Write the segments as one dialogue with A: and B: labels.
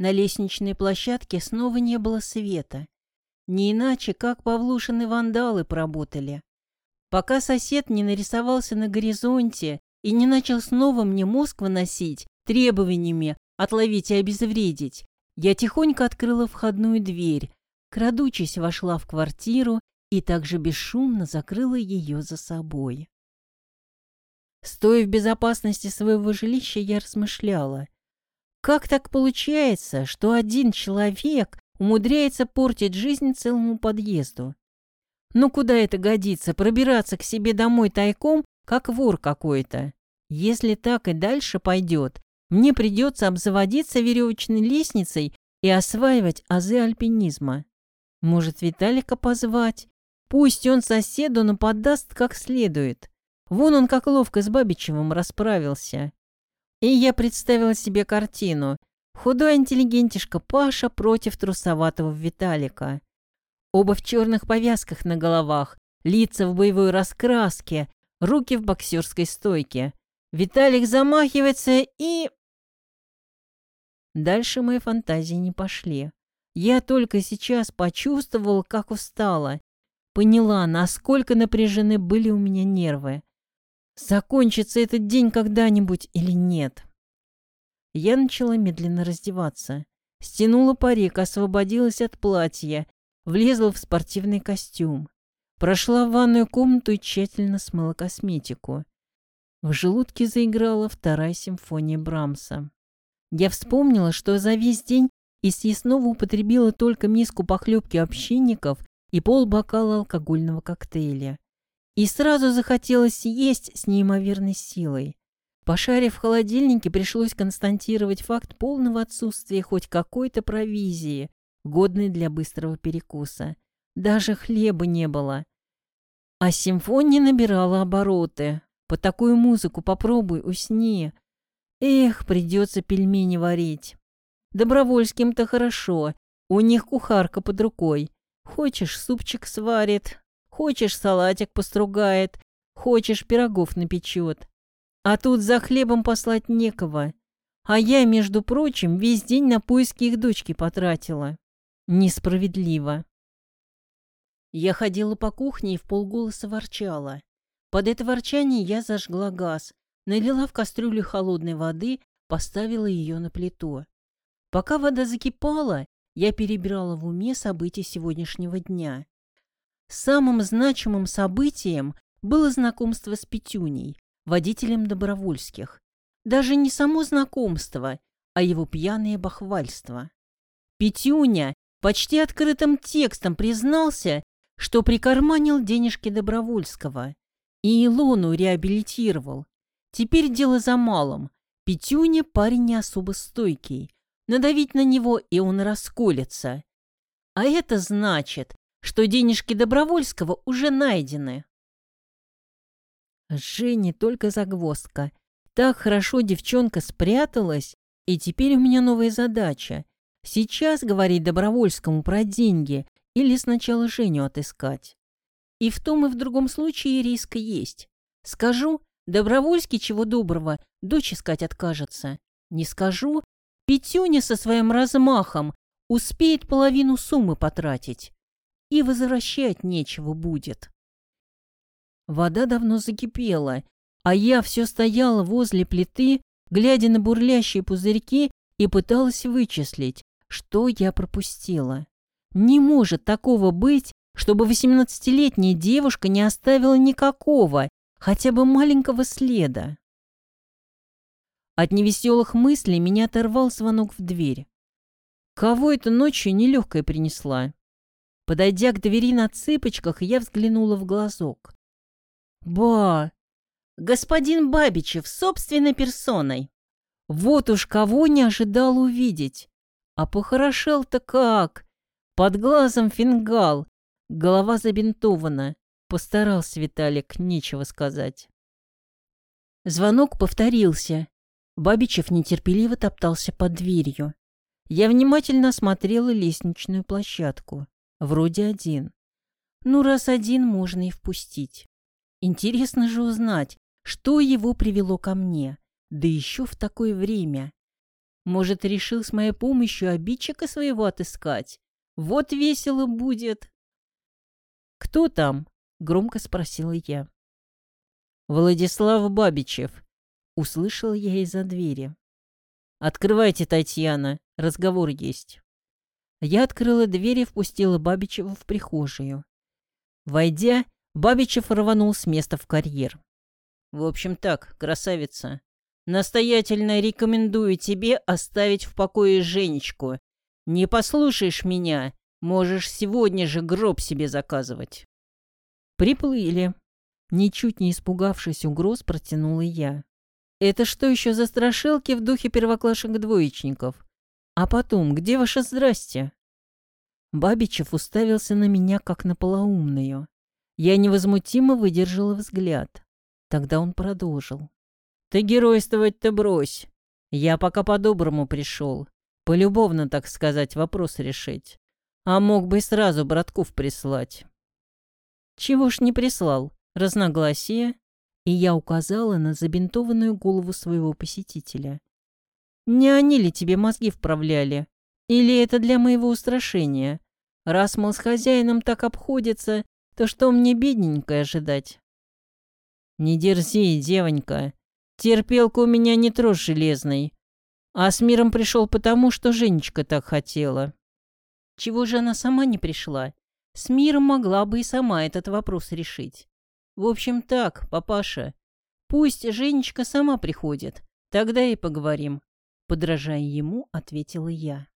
A: На лестничной площадке снова не было света. Не иначе, как Павлушины вандалы поработали. Пока сосед не нарисовался на горизонте и не начал снова мне мозг выносить требованиями отловить и обезвредить, я тихонько открыла входную дверь, крадучись вошла в квартиру и также бесшумно закрыла ее за собой. Стоя в безопасности своего жилища, я размышляла. Как так получается, что один человек умудряется портить жизнь целому подъезду? Ну куда это годится, пробираться к себе домой тайком, как вор какой-то? Если так и дальше пойдет, мне придется обзаводиться веревочной лестницей и осваивать азы альпинизма. Может, Виталика позвать? Пусть он соседу нападаст как следует. Вон он как ловко с Бабичевым расправился. И я представила себе картину. Худой интеллигентишка Паша против трусоватого Виталика. Оба в черных повязках на головах, лица в боевой раскраске, руки в боксерской стойке. Виталик замахивается и... Дальше мои фантазии не пошли. Я только сейчас почувствовала, как устала. Поняла, насколько напряжены были у меня нервы. Закончится этот день когда-нибудь или нет? Я начала медленно раздеваться. Стянула парик, освободилась от платья, влезла в спортивный костюм. Прошла в ванную комнату и тщательно смыла косметику. В желудке заиграла вторая симфония Брамса. Я вспомнила, что за весь день из съестного употребила только миску похлебки общинников и полбокала алкогольного коктейля. И сразу захотелось есть с неимоверной силой. Пошарив в холодильнике, пришлось констатировать факт полного отсутствия хоть какой-то провизии, годной для быстрого перекуса. Даже хлеба не было. А симфония набирала обороты. По такую музыку попробуй, усни. Эх, придется пельмени варить. Добровольским-то хорошо. У них кухарка под рукой. Хочешь, супчик сварит, Хочешь, салатик постругает, хочешь, пирогов напечет. А тут за хлебом послать некого. А я, между прочим, весь день на поиски их дочки потратила. Несправедливо. Я ходила по кухне и в полголоса ворчала. Под это ворчание я зажгла газ, налила в кастрюлю холодной воды, поставила ее на плиту. Пока вода закипала, я перебирала в уме события сегодняшнего дня. Самым значимым событием было знакомство с Петюней, водителем Добровольских. Даже не само знакомство, а его пьяное бахвальство. Петюня почти открытым текстом признался, что прикарманил денежки Добровольского и Илону реабилитировал. Теперь дело за малым. Петюня парень не особо стойкий. Надавить на него, и он расколется. А это значит, что денежки Добровольского уже найдены. Жене только загвоздка. Так хорошо девчонка спряталась, и теперь у меня новая задача. Сейчас говорить Добровольскому про деньги или сначала Женю отыскать. И в том и в другом случае риск есть. Скажу, Добровольский чего доброго, дочь искать откажется. Не скажу, Петюня со своим размахом успеет половину суммы потратить и возвращать нечего будет. Вода давно закипела, а я все стояла возле плиты, глядя на бурлящие пузырьки и пыталась вычислить, что я пропустила. Не может такого быть, чтобы восемнадцатилетняя девушка не оставила никакого, хотя бы маленького следа. От невеселых мыслей меня оторвал звонок в дверь. Кого это ночью нелегкая принесла? Подойдя к двери на цыпочках, я взглянула в глазок. «Ба! Господин Бабичев собственной персоной! Вот уж кого не ожидал увидеть! А похорошел-то как! Под глазом фингал, голова забинтована. Постарался Виталик, нечего сказать». Звонок повторился. Бабичев нетерпеливо топтался под дверью. Я внимательно осмотрела лестничную площадку. Вроде один. Ну, раз один, можно и впустить. Интересно же узнать, что его привело ко мне, да еще в такое время. Может, решил с моей помощью обидчика своего отыскать? Вот весело будет. «Кто там?» — громко спросила я. «Владислав Бабичев», — услышала я из-за двери. «Открывайте, Татьяна, разговор есть». Я открыла дверь и впустила Бабичева в прихожую. Войдя, Бабичев рванул с места в карьер. «В общем так, красавица, настоятельно рекомендую тебе оставить в покое Женечку. Не послушаешь меня, можешь сегодня же гроб себе заказывать». «Приплыли», — ничуть не испугавшись угроз, протянула я. «Это что еще за страшилки в духе первоклашек-двоечников? А потом, где ваше здрасте?» Бабичев уставился на меня, как на полоумную. Я невозмутимо выдержала взгляд. Тогда он продолжил. «Ты геройствовать-то брось. Я пока по-доброму пришел. Полюбовно, так сказать, вопрос решить. А мог бы сразу братков прислать». «Чего ж не прислал? Разногласия?» И я указала на забинтованную голову своего посетителя. «Не они ли тебе мозги вправляли? Или это для моего устрашения? Раз, мол, с хозяином так обходится, то что мне бедненькое ожидать? Не дерзи, девонька. Терпелка у меня не трожь железный. А с миром пришел потому, что Женечка так хотела. Чего же она сама не пришла? С миром могла бы и сама этот вопрос решить. В общем так, папаша. Пусть Женечка сама приходит. Тогда и поговорим. Подражая ему, ответила я.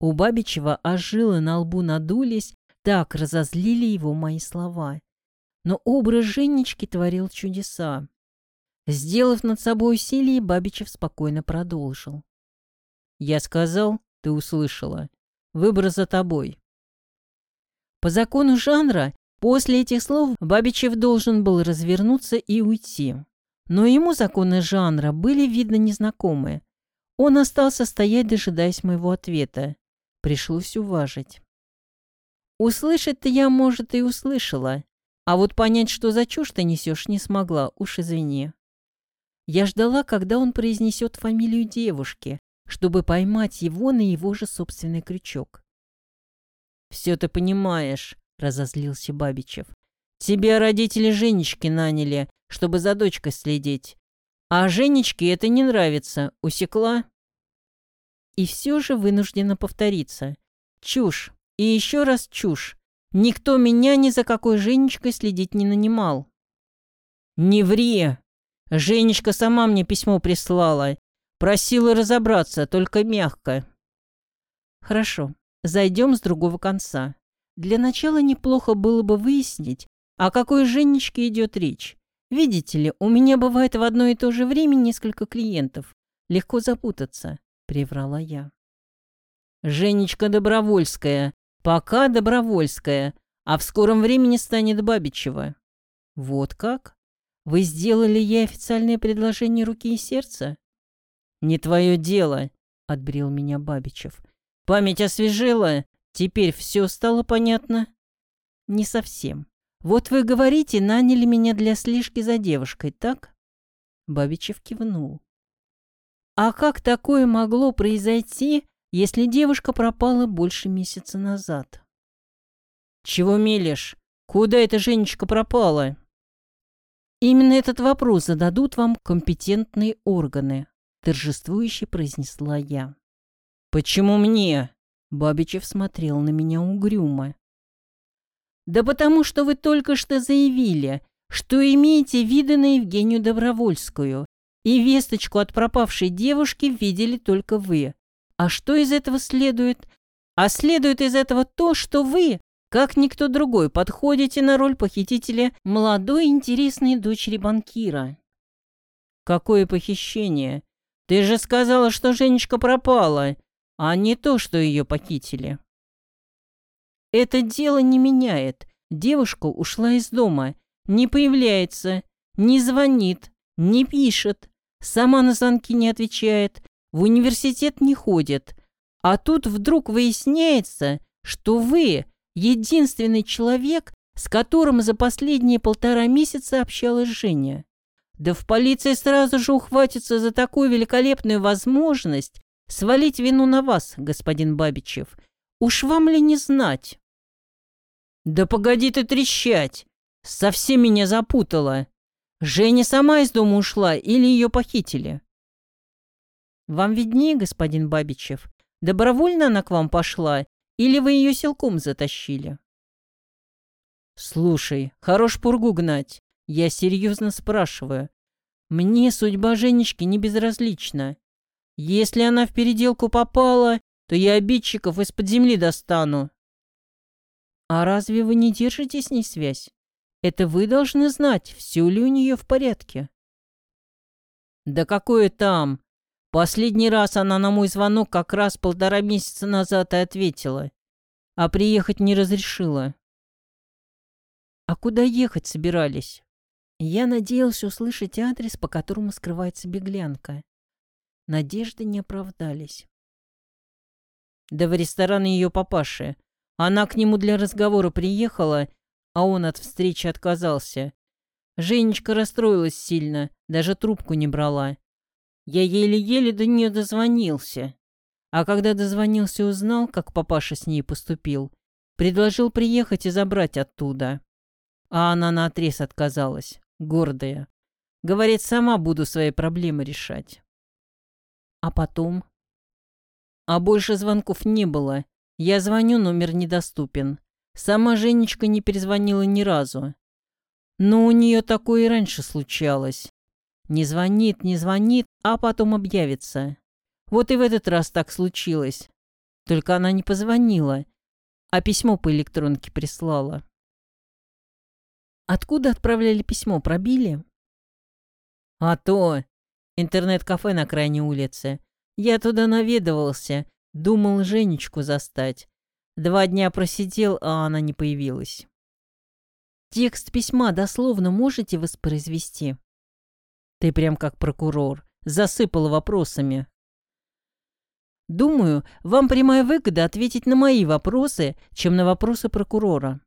A: У Бабичева аж жилы на лбу надулись, так разозлили его мои слова. Но образ Женечки творил чудеса. Сделав над собой усилие, Бабичев спокойно продолжил. «Я сказал, ты услышала. Выбор за тобой». По закону жанра, после этих слов Бабичев должен был развернуться и уйти. Но ему законы жанра были, видно, незнакомы. Он остался стоять, дожидаясь моего ответа. Пришлось уважить. Услышать-то я, может, и услышала, а вот понять, что за чушь ты несешь, не смогла, уж извини. Я ждала, когда он произнесет фамилию девушки, чтобы поймать его на его же собственный крючок. «Все ты понимаешь», — разозлился Бабичев. «Тебя родители Женечки наняли, чтобы за дочкой следить. А Женечке это не нравится. Усекла?» И все же вынуждена повториться. Чушь. И еще раз чушь. Никто меня ни за какой Женечкой следить не нанимал. «Не ври! Женечка сама мне письмо прислала. Просила разобраться, только мягко». «Хорошо, зайдем с другого конца. Для начала неплохо было бы выяснить, о какой Женечке идет речь. Видите ли, у меня бывает в одно и то же время несколько клиентов. Легко запутаться. — приврала я. «Женечка Добровольская. Пока Добровольская. А в скором времени станет Бабичева». «Вот как? Вы сделали ей официальное предложение руки и сердца?» «Не твое дело», — отбрил меня Бабичев. «Память освежила? Теперь все стало понятно?» «Не совсем. Вот вы говорите, наняли меня для слежки за девушкой, так?» Бабичев кивнул. А как такое могло произойти, если девушка пропала больше месяца назад? «Чего мелешь? Куда эта Женечка пропала?» «Именно этот вопрос зададут вам компетентные органы», торжествующе произнесла я. «Почему мне?» Бабичев смотрел на меня угрюмо. «Да потому что вы только что заявили, что имеете виды на Евгению Добровольскую, и весточку от пропавшей девушки видели только вы. А что из этого следует? А следует из этого то, что вы, как никто другой, подходите на роль похитителя молодой интересной дочери банкира. Какое похищение? Ты же сказала, что Женечка пропала, а не то, что ее похитили. Это дело не меняет. Девушка ушла из дома, не появляется, не звонит, не пишет. Сама на звонки не отвечает, в университет не ходит. А тут вдруг выясняется, что вы единственный человек, с которым за последние полтора месяца общалась Женя. Да в полиции сразу же ухватится за такую великолепную возможность свалить вину на вас, господин Бабичев. Уж вам ли не знать? Да погоди ты трещать! Совсем меня запутала. Женя сама из дома ушла или ее похитили? Вам виднее, господин Бабичев, добровольно она к вам пошла или вы ее силком затащили? Слушай, хорош пургу гнать. Я серьезно спрашиваю. Мне судьба Женечки не безразлична. Если она в переделку попала, то я обидчиков из-под земли достану. А разве вы не держите с ней связь? Это вы должны знать, все ли у нее в порядке. Да какое там? Последний раз она на мой звонок как раз полтора месяца назад и ответила, а приехать не разрешила. А куда ехать собирались? Я надеялся услышать адрес, по которому скрывается беглянка. Надежды не оправдались. Да в ресторан ее папаши. Она к нему для разговора приехала, а он от встречи отказался. Женечка расстроилась сильно, даже трубку не брала. Я еле-еле до нее дозвонился. А когда дозвонился, узнал, как папаша с ней поступил. Предложил приехать и забрать оттуда. А она наотрез отказалась гордая. Говорит, сама буду свои проблемы решать. А потом? А больше звонков не было. Я звоню, номер недоступен. Сама Женечка не перезвонила ни разу. Но у нее такое и раньше случалось. Не звонит, не звонит, а потом объявится. Вот и в этот раз так случилось. Только она не позвонила, а письмо по электронке прислала. Откуда отправляли письмо, пробили? А то! Интернет-кафе на крайней улице. Я туда наведывался, думал Женечку застать. Два дня просидел, а она не появилась. Текст письма дословно можете воспроизвести? Ты прям как прокурор. Засыпала вопросами. Думаю, вам прямая выгода ответить на мои вопросы, чем на вопросы прокурора.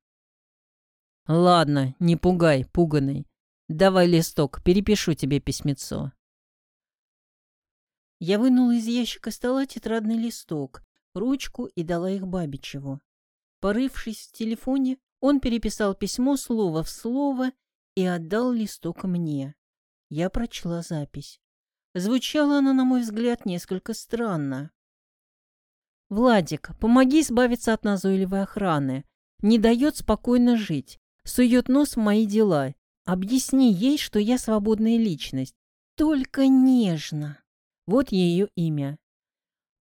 A: «Ладно, не пугай, пуганый. Давай листок, перепишу тебе письмецо». Я вынула из ящика стола тетрадный листок, ручку и дала их Бабичеву. Порывшись в телефоне, он переписал письмо слово в слово и отдал листок мне. Я прочла запись. Звучала она, на мой взгляд, несколько странно. «Владик, помоги избавиться от назойливой охраны. Не дает спокойно жить сует нос в мои дела. Объясни ей, что я свободная личность. Только нежно. Вот ее имя.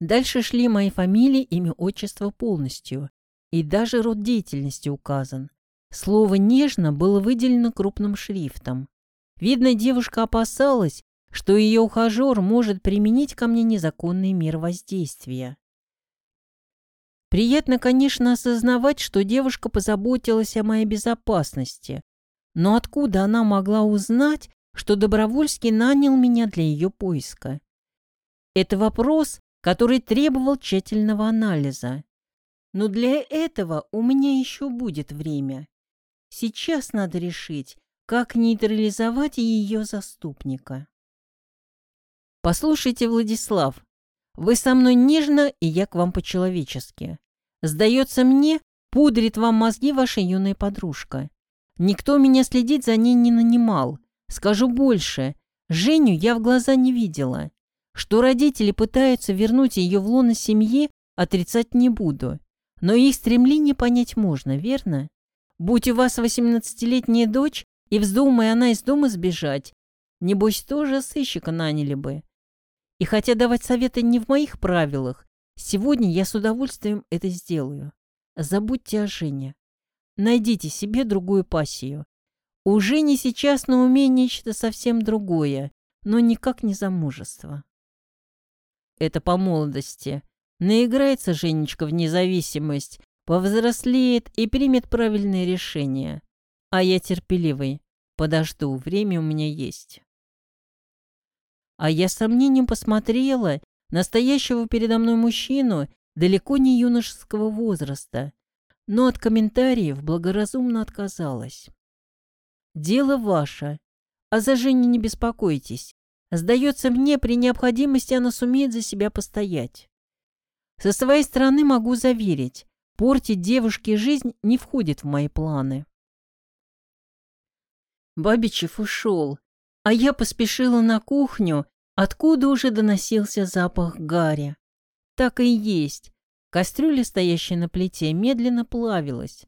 A: Дальше шли мои фамилии, имя, отчество полностью. И даже род деятельности указан. Слово «нежно» было выделено крупным шрифтом. Видно, девушка опасалась, что ее ухажер может применить ко мне незаконные меры воздействия. Приятно, конечно, осознавать, что девушка позаботилась о моей безопасности. Но откуда она могла узнать, что Добровольский нанял меня для ее поиска? Это вопрос, который требовал тщательного анализа. Но для этого у меня еще будет время. Сейчас надо решить, как нейтрализовать ее заступника. Послушайте, Владислав, вы со мной нежно, и я к вам по-человечески. Сдается мне, пудрит вам мозги ваша юная подружка. Никто меня следить за ней не нанимал. Скажу больше, Женю я в глаза не видела. Что родители пытаются вернуть ее в лоно семьи, отрицать не буду. Но их стремление понять можно, верно? Будь у вас восемнадцатилетняя дочь, и вздумая она из дома сбежать, небось тоже сыщика наняли бы. И хотя давать советы не в моих правилах, сегодня я с удовольствием это сделаю. Забудьте о Жене. Найдите себе другую пассию. У Жени сейчас на уме нечто совсем другое, но никак не замужество. Это по молодости. Наиграется Женечка в независимость, повзрослеет и примет правильное решение. А я терпеливый. Подожду, время у меня есть. А я с сомнением посмотрела настоящего передо мной мужчину далеко не юношеского возраста, но от комментариев благоразумно отказалась. «Дело ваше. А за Женю не беспокойтесь. Сдается мне, при необходимости она сумеет за себя постоять. Со своей стороны могу заверить, портить девушке жизнь не входит в мои планы. Бабичев ушел, а я поспешила на кухню, откуда уже доносился запах гари. Так и есть. Кастрюля, стоящая на плите, медленно плавилась.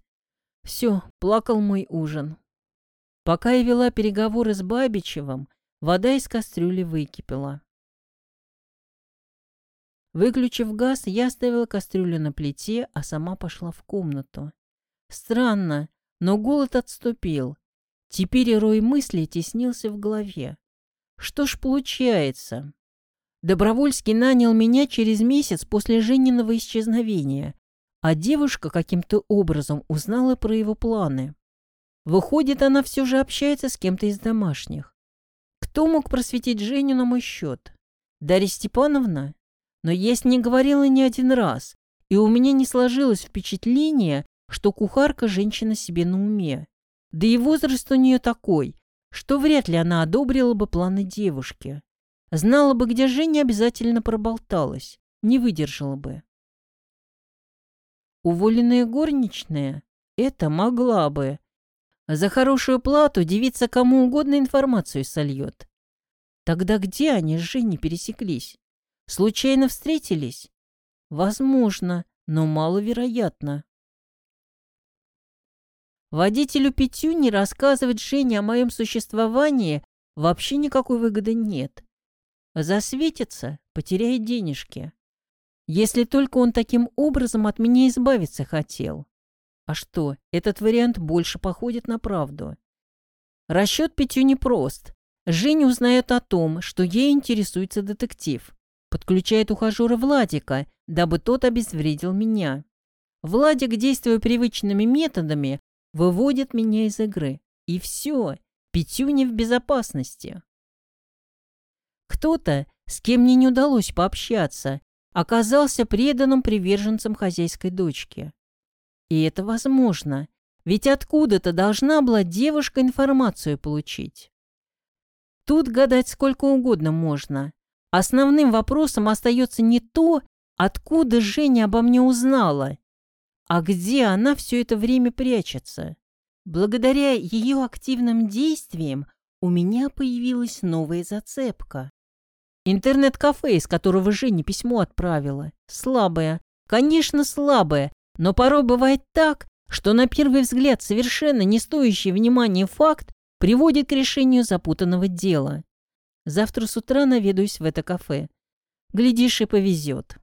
A: Все, плакал мой ужин. Пока я вела переговоры с Бабичевым, вода из кастрюли выкипела. Выключив газ, я оставила кастрюлю на плите, а сама пошла в комнату. Странно, но голод отступил. Теперь рой мыслей теснился в голове. Что ж получается? Добровольский нанял меня через месяц после Жениного исчезновения, а девушка каким-то образом узнала про его планы. Выходит, она все же общается с кем-то из домашних. Кто мог просветить Женю на мой счет? Дарья Степановна? Но я с ней говорила не один раз, и у меня не сложилось впечатление, что кухарка женщина себе на уме. Да и возраст у нее такой, что вряд ли она одобрила бы планы девушки. Знала бы, где Женя обязательно проболталась, не выдержала бы. Уволенная горничная? Это могла бы, за хорошую плату девица кому угодно информацию сольет. Тогда где они с Женей пересеклись? Случайно встретились? Возможно, но маловероятно. Водителю Петю не рассказывать Жене о моем существовании вообще никакой выгоды нет. Засветится, потеряет денежки. Если только он таким образом от меня избавиться хотел. А что, этот вариант больше походит на правду. Расчет Петю непрост. Женя узнает о том, что ей интересуется детектив. Подключает ухажера Владика, дабы тот обезвредил меня. Владик, действуя привычными методами, выводит меня из игры. И все, Петю не в безопасности. Кто-то, с кем мне не удалось пообщаться, оказался преданным приверженцем хозяйской дочки. И это возможно, ведь откуда-то должна была девушка информацию получить. Тут гадать сколько угодно можно. Основным вопросом остается не то, откуда Женя обо мне узнала, а где она все это время прячется. Благодаря ее активным действиям у меня появилась новая зацепка. Интернет-кафе, из которого Женя письмо отправила, слабое, конечно, слабое, но порой бывает так, что на первый взгляд совершенно не стоящий внимания факт приводит к решению запутанного дела. Завтра с утра наведаюсь в это кафе. Глядишь, и повезет.